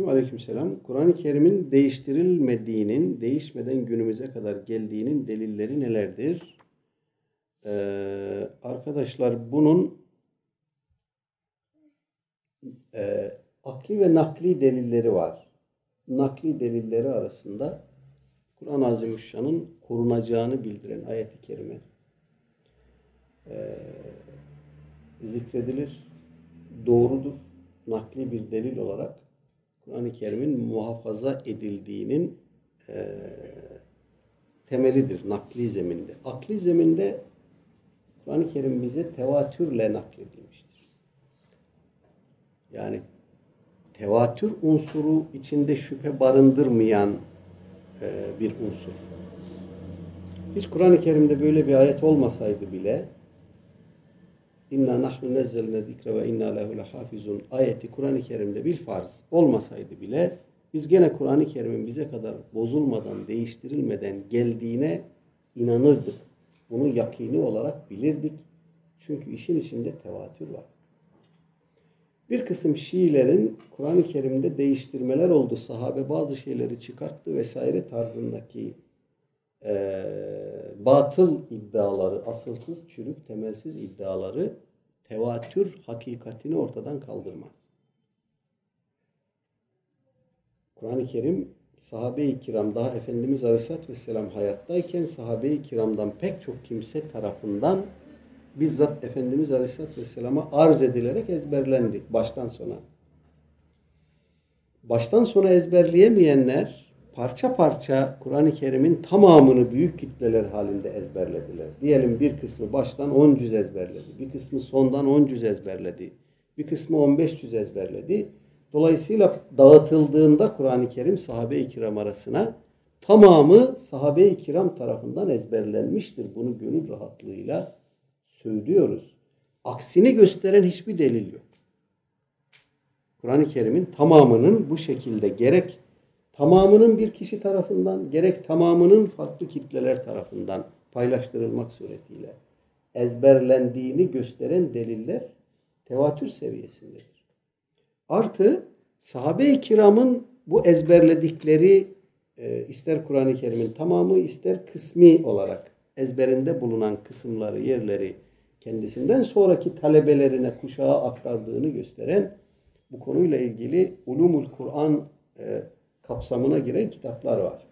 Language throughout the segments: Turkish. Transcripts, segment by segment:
Aleyküm. Aleykümselam. Kur'an-ı Kerim'in değiştirilmediğinin, değişmeden günümüze kadar geldiğinin delilleri nelerdir? Ee, arkadaşlar bunun e, akli ve nakli delilleri var. Nakli delilleri arasında Kur'an-ı Azimüşşan'ın korunacağını bildiren ayet-i kerime e, zikredilir. Doğrudur. Nakli bir delil olarak Kur'an-ı Kerim'in muhafaza edildiğinin e, temelidir nakli zeminde. Akli zeminde Kur'an-ı Kerim bize tevatürle nakledilmiştir. Yani tevatür unsuru içinde şüphe barındırmayan e, bir unsur. Hiç Kur'an-ı Kerim'de böyle bir ayet olmasaydı bile İnna nahnu nezzelne zikre ve inna lehu lehafizun ayeti Kur'an-ı Kerim'de bir farz olmasaydı bile biz gene Kur'an-ı Kerim'in bize kadar bozulmadan, değiştirilmeden geldiğine inanırdık. Bunu yakini olarak bilirdik. Çünkü işin içinde tevatür var. Bir kısım Şiilerin Kur'an-ı Kerim'de değiştirmeler oldu. Sahabe bazı şeyleri çıkarttı vesaire tarzındaki e, batıl iddiaları, asılsız, çürük, temelsiz iddiaları tevatür hakikatini ortadan kaldırmaz. Kur'an-ı Kerim sahabe-i kiram daha Efendimiz Aleyhisselatü Vesselam hayattayken sahabe-i kiramdan pek çok kimse tarafından bizzat Efendimiz Aleyhisselatü Vesselam'a arz edilerek ezberlendi baştan sona. Baştan sona ezberleyemeyenler parça parça Kur'an-ı Kerim'in tamamını büyük kitleler halinde ezberlediler. Diyelim bir kısmı baştan 10 cüz ezberledi. Bir kısmı sondan 10 cüz ezberledi. Bir kısmı 15 cüz ezberledi. Dolayısıyla dağıtıldığında Kur'an-ı Kerim sahabe-i kiram arasına tamamı sahabe-i kiram tarafından ezberlenmiştir. Bunu gönül rahatlığıyla söylüyoruz. Aksini gösteren hiçbir delil yok. Kur'an-ı Kerim'in tamamının bu şekilde gerek tamamının bir kişi tarafından gerek tamamının farklı kitleler tarafından paylaştırılmak suretiyle ezberlendiğini gösteren deliller tevatür seviyesindedir. Artı sahabe-i kiramın bu ezberledikleri e, ister Kur'an-ı Kerim'in tamamı ister kısmi olarak ezberinde bulunan kısımları, yerleri kendisinden sonraki talebelerine kuşağa aktardığını gösteren bu konuyla ilgili Ulumul Kur'an e, kapsamına giren kitaplar var.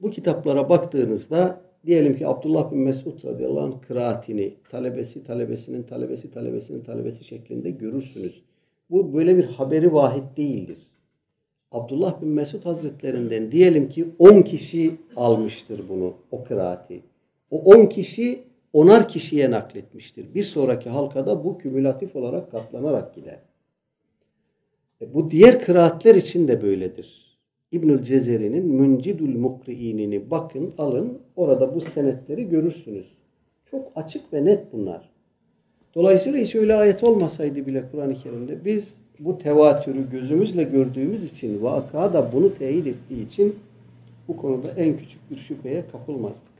Bu kitaplara baktığınızda diyelim ki Abdullah bin Mesud radıyallahu anh kıraatini talebesi, talebesinin, talebesi, talebesinin talebesi şeklinde görürsünüz. Bu böyle bir haberi vahid değildir. Abdullah bin Mesud hazretlerinden diyelim ki 10 kişi almıştır bunu, o kıraati. O 10 kişi onar kişiye nakletmiştir. Bir sonraki halkada bu kümülatif olarak katlanarak gider. E, bu diğer kıraatler için de böyledir. İbnül Cezeri'nin Müncidül Mukri'inini bakın alın orada bu senetleri görürsünüz. Çok açık ve net bunlar. Dolayısıyla hiç öyle ayet olmasaydı bile Kur'an-ı Kerim'de biz bu tevatürü gözümüzle gördüğümüz için vaka da bunu teyit ettiği için bu konuda en küçük bir şüpheye kapılmazdık.